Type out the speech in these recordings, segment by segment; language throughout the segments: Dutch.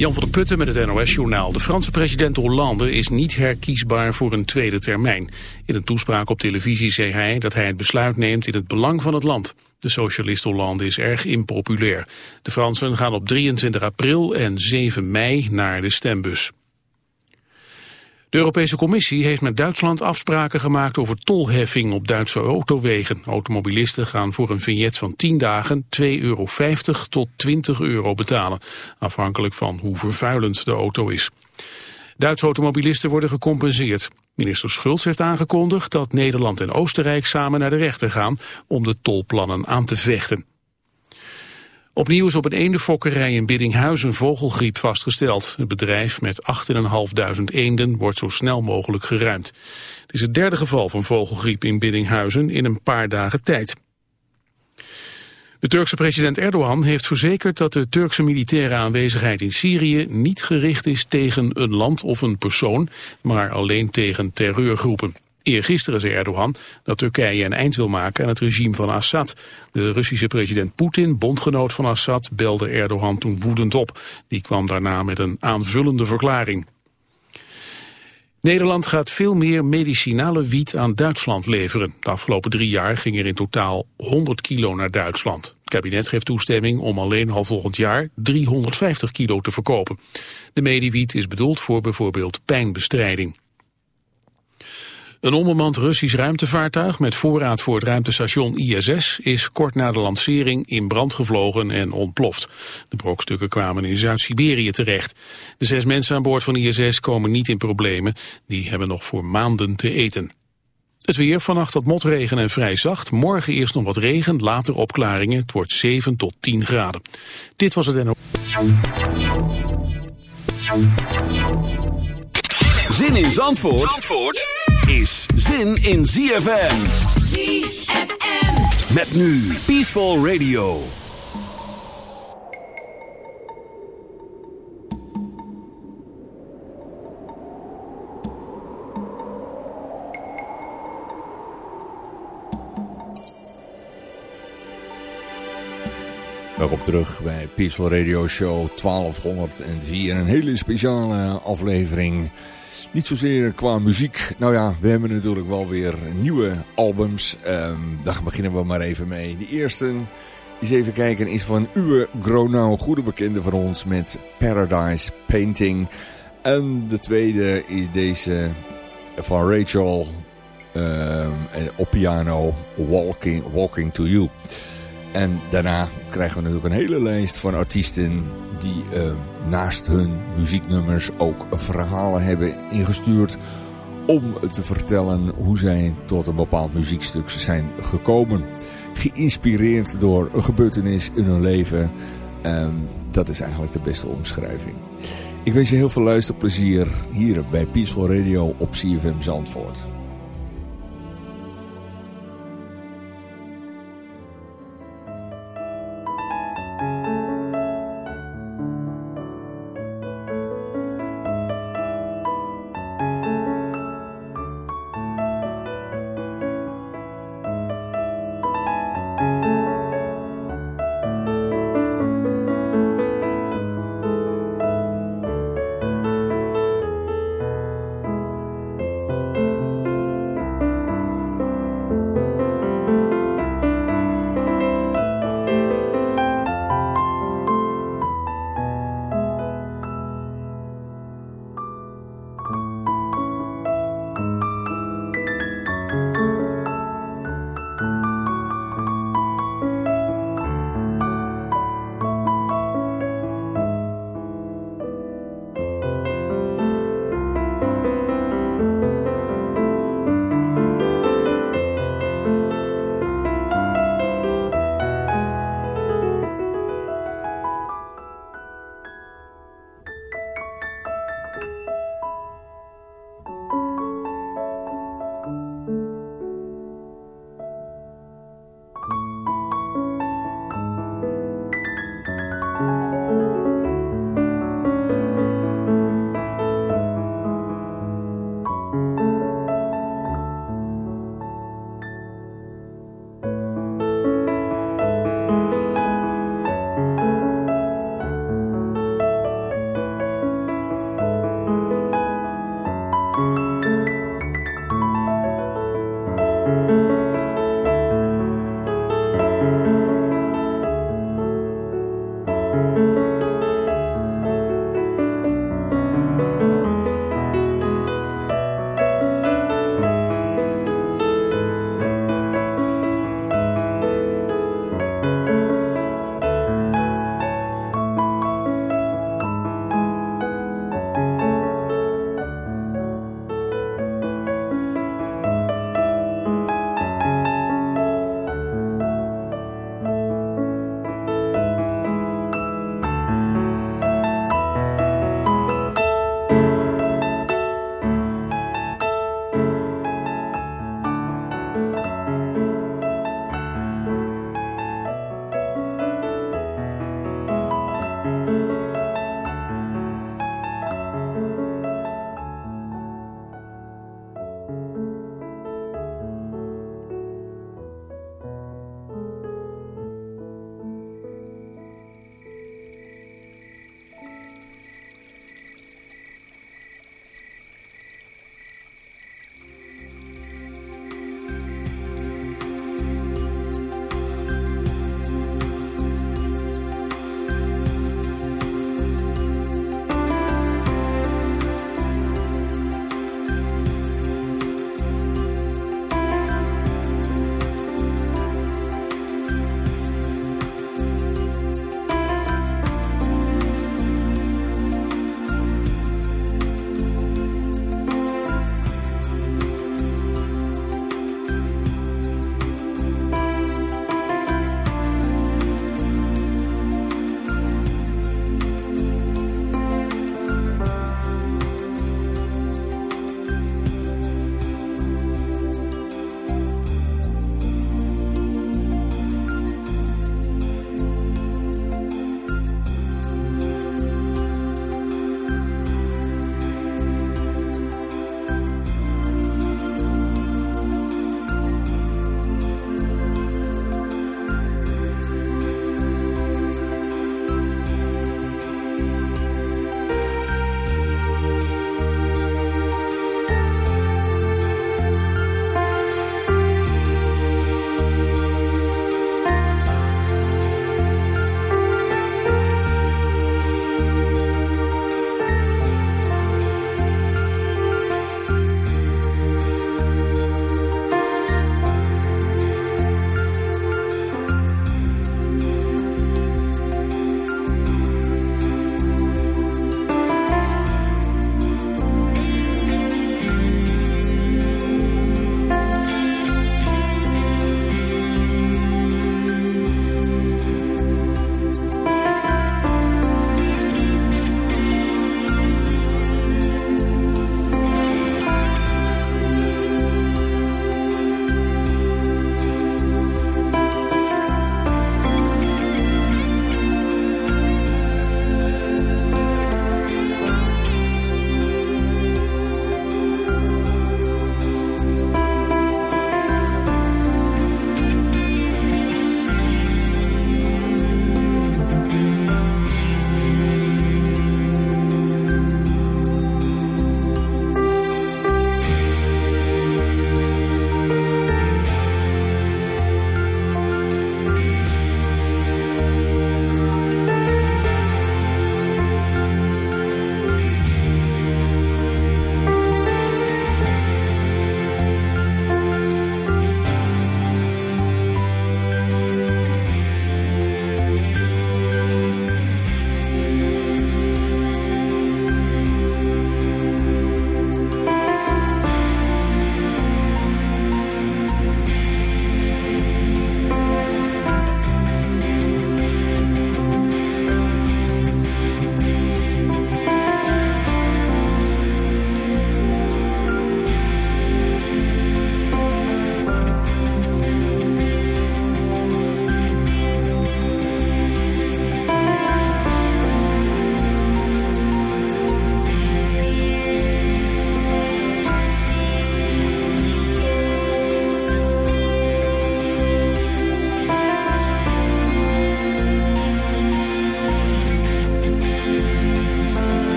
Jan van der Putten met het NOS-journaal. De Franse president Hollande is niet herkiesbaar voor een tweede termijn. In een toespraak op televisie zei hij dat hij het besluit neemt in het belang van het land. De socialist Hollande is erg impopulair. De Fransen gaan op 23 april en 7 mei naar de stembus. De Europese Commissie heeft met Duitsland afspraken gemaakt over tolheffing op Duitse autowegen. Automobilisten gaan voor een vignet van 10 dagen 2,50 euro tot 20 euro betalen, afhankelijk van hoe vervuilend de auto is. Duitse automobilisten worden gecompenseerd. Minister Schulz heeft aangekondigd dat Nederland en Oostenrijk samen naar de rechter gaan om de tolplannen aan te vechten. Opnieuw is op een eendenfokkerij in Biddinghuizen vogelgriep vastgesteld. Het bedrijf met 8.500 eenden wordt zo snel mogelijk geruimd. Het is het derde geval van vogelgriep in Biddinghuizen in een paar dagen tijd. De Turkse president Erdogan heeft verzekerd dat de Turkse militaire aanwezigheid in Syrië niet gericht is tegen een land of een persoon, maar alleen tegen terreurgroepen. Eergisteren zei Erdogan dat Turkije een eind wil maken aan het regime van Assad. De Russische president Poetin, bondgenoot van Assad, belde Erdogan toen woedend op. Die kwam daarna met een aanvullende verklaring. Nederland gaat veel meer medicinale wiet aan Duitsland leveren. De afgelopen drie jaar ging er in totaal 100 kilo naar Duitsland. Het kabinet geeft toestemming om alleen al volgend jaar 350 kilo te verkopen. De mediewiet is bedoeld voor bijvoorbeeld pijnbestrijding. Een onbemand Russisch ruimtevaartuig met voorraad voor het ruimtestation ISS is kort na de lancering in brand gevlogen en ontploft. De brokstukken kwamen in Zuid-Siberië terecht. De zes mensen aan boord van ISS komen niet in problemen. Die hebben nog voor maanden te eten. Het weer, vannacht wat motregen en vrij zacht. Morgen eerst nog wat regen, later opklaringen. Het wordt 7 tot 10 graden. Dit was het NO. Zin in Zandvoort? Zandvoort? Is zin in ZFM. ZFM. Met nu Peaceful Radio. Welkom terug bij Peaceful Radio Show 1204. Een hele speciale aflevering niet zozeer qua muziek. Nou ja, we hebben natuurlijk wel weer nieuwe albums. Um, daar beginnen we maar even mee. De eerste, eens even kijken, is van Uwe Gronau. Goede bekende van ons met Paradise Painting. En de tweede is deze van Rachel um, op piano Walking, Walking to You. En daarna krijgen we natuurlijk een hele lijst van artiesten die uh, naast hun muzieknummers ook verhalen hebben ingestuurd om te vertellen hoe zij tot een bepaald muziekstuk zijn gekomen. Geïnspireerd door een gebeurtenis in hun leven. Um, dat is eigenlijk de beste omschrijving. Ik wens je heel veel luisterplezier hier bij Peaceful Radio op CFM Zandvoort.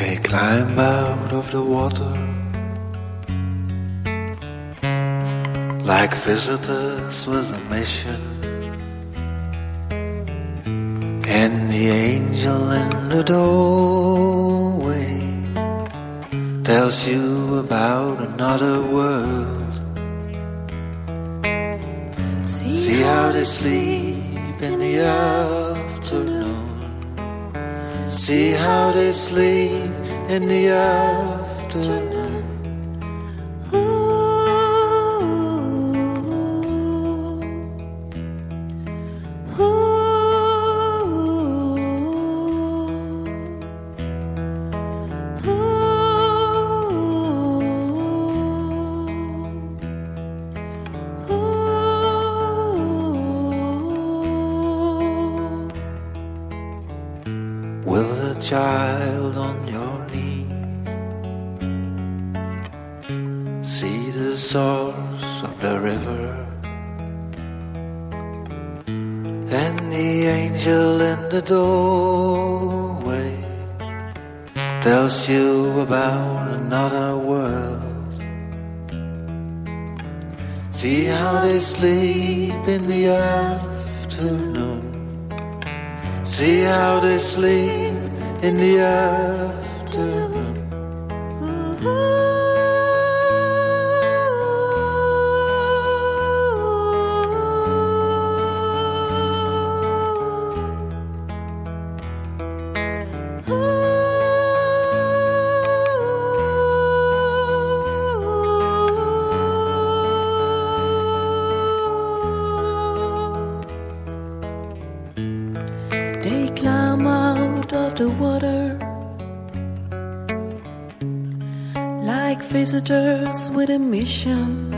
they climb out of the water like visitors with a mission. And the angel in the doorway tells you about another world. See how they sleep in the earth see how they sleep in the afternoon. visitors with a mission.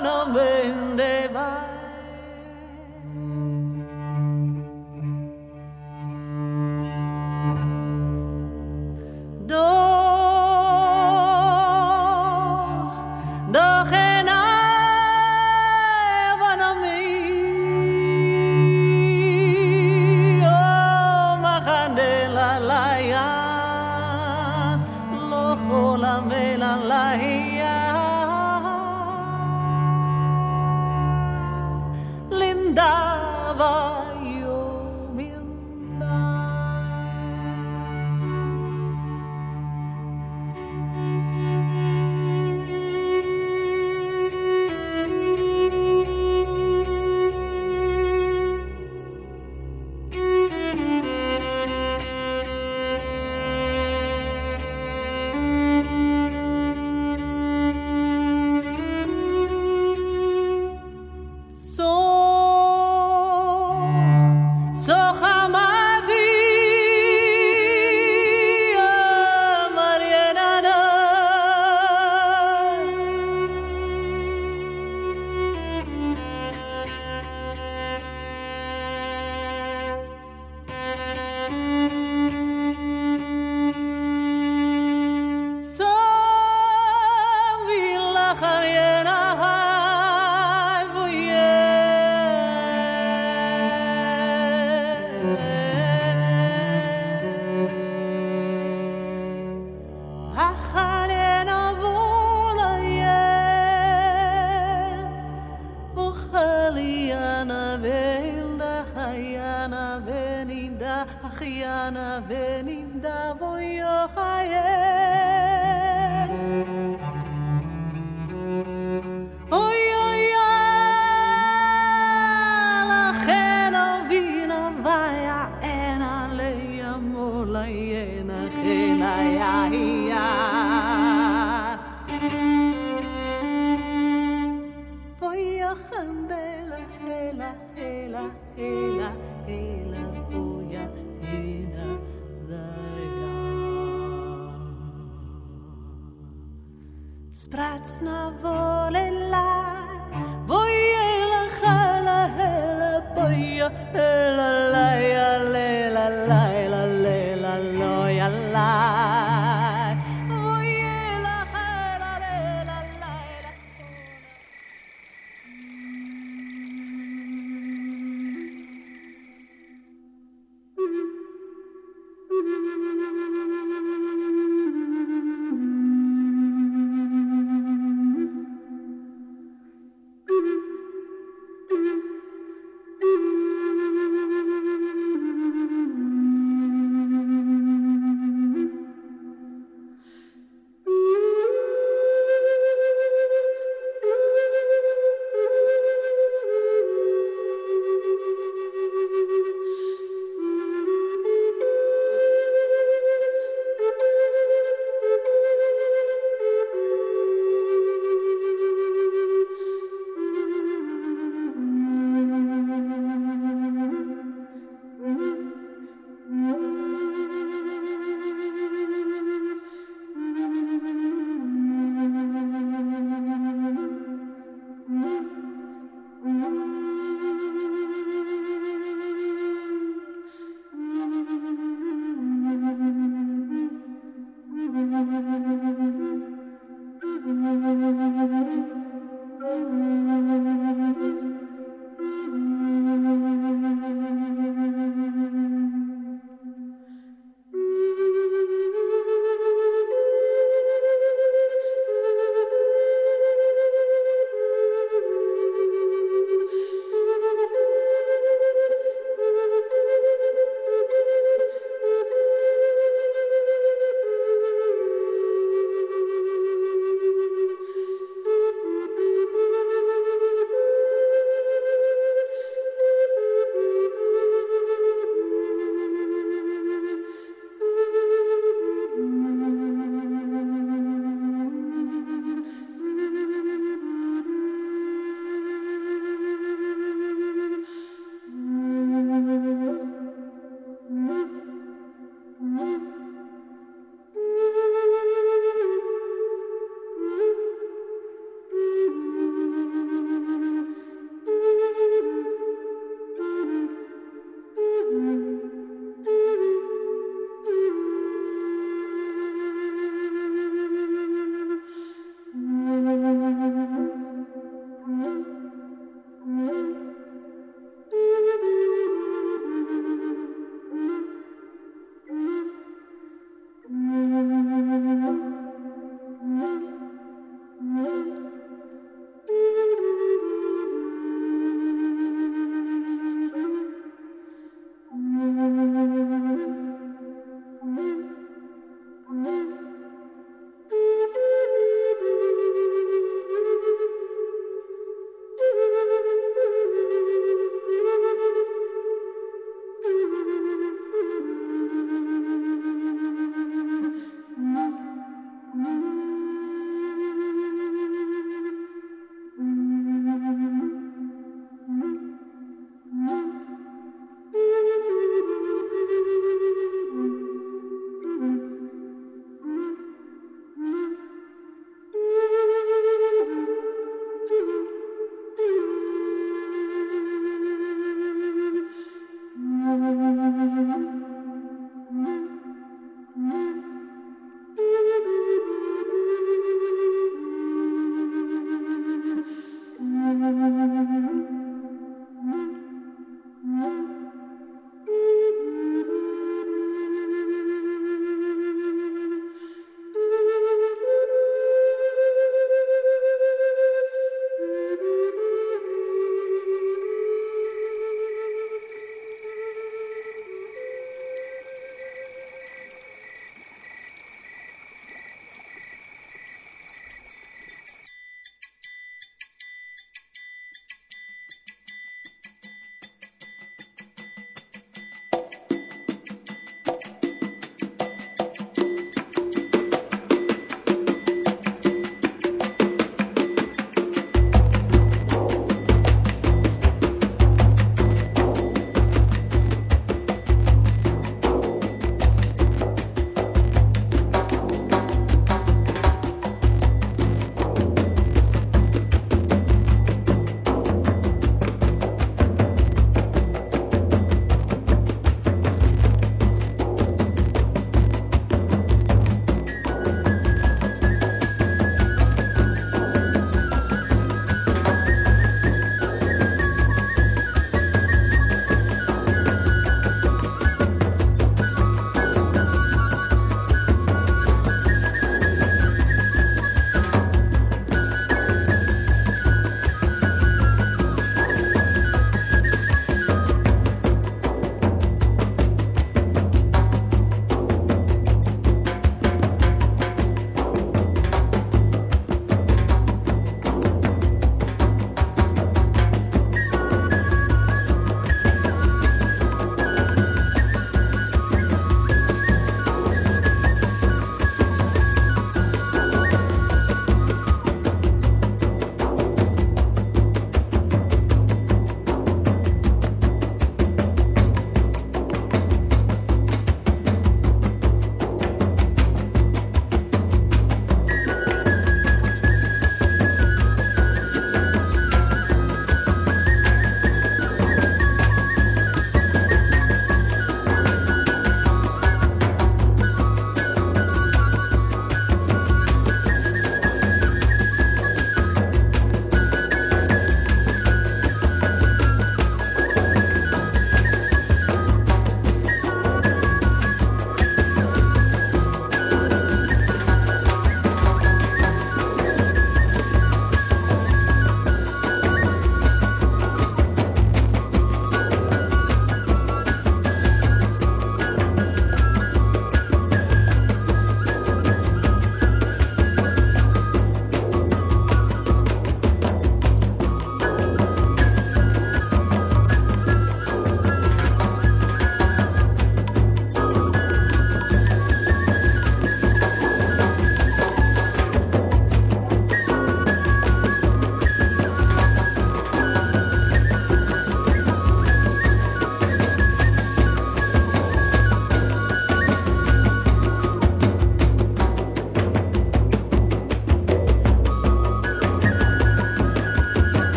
vanamente vai. veilda hayana veninda achyana veninda nas na volela boy el khala hela boy el la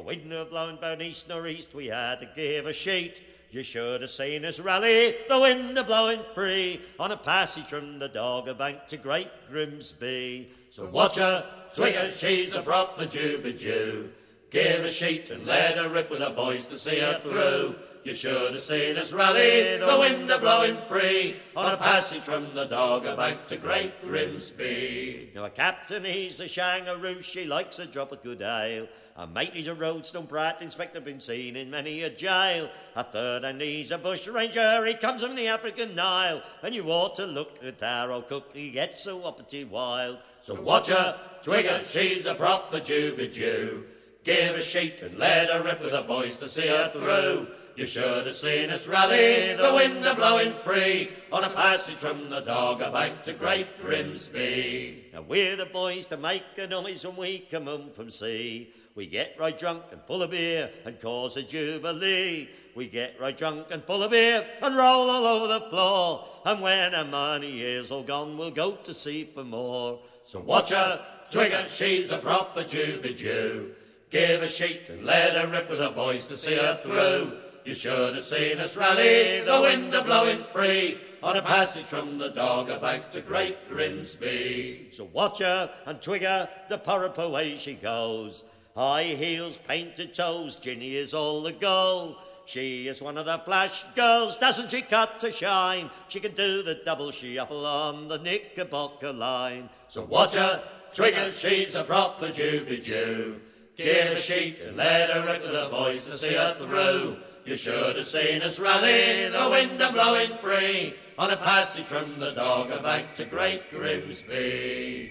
The wind nor blowing both east nor east, we had to give a sheet. You should have seen us rally, the wind a blowing free, on a passage from the Dogger Bank to Great Grimsby. So watch her, twig her, she's a proper Juby Jew. Give a sheet and let her rip with the boys to see her through. You should have seen us rally, the wind a blowing free, on a passage from the Dogger Bank to Great Grimsby. Now a captain, he's a shangaroo, she likes a drop of good ale. A mate, he's a roadstone brat, inspector been seen in many a jail. A third, and he's a bush ranger, he comes from the African Nile. And you ought to look at our old cook, he gets so uppity wild. So watch her, twig her, she's a proper Juby Jew. Give a sheet and let her rip with the boys to see her through. You should have seen us rally, the wind a blowing free, on a passage from the Dogger Bank to Great Grimsby. Now we're the boys to make a noise when we come home from sea. We get right drunk and full of beer and cause a jubilee. We get right drunk and full of beer and roll all over the floor. And when our money is all gone, we'll go to sea for more. So watch her, twig her, she's a proper Juby Jew. Give a sheet and let her rip with the boys to see her through. You should have seen us rally, the wind a blowing free, on a passage from the Dogger Bank to Great Grimsby. So watch her and twig her, the purrup away she goes. High heels, painted toes, Ginny is all the go. She is one of the flash girls, doesn't she cut to shine? She can do the double shuffle on the Knickerbocker line. So watch her, twig her, she's a proper Juby Jew. Give a sheet and let her rip the boys to see her through. You should have seen us rally, the wind a blowing free, on a passage from the Dogger Bank to Great Grimsby.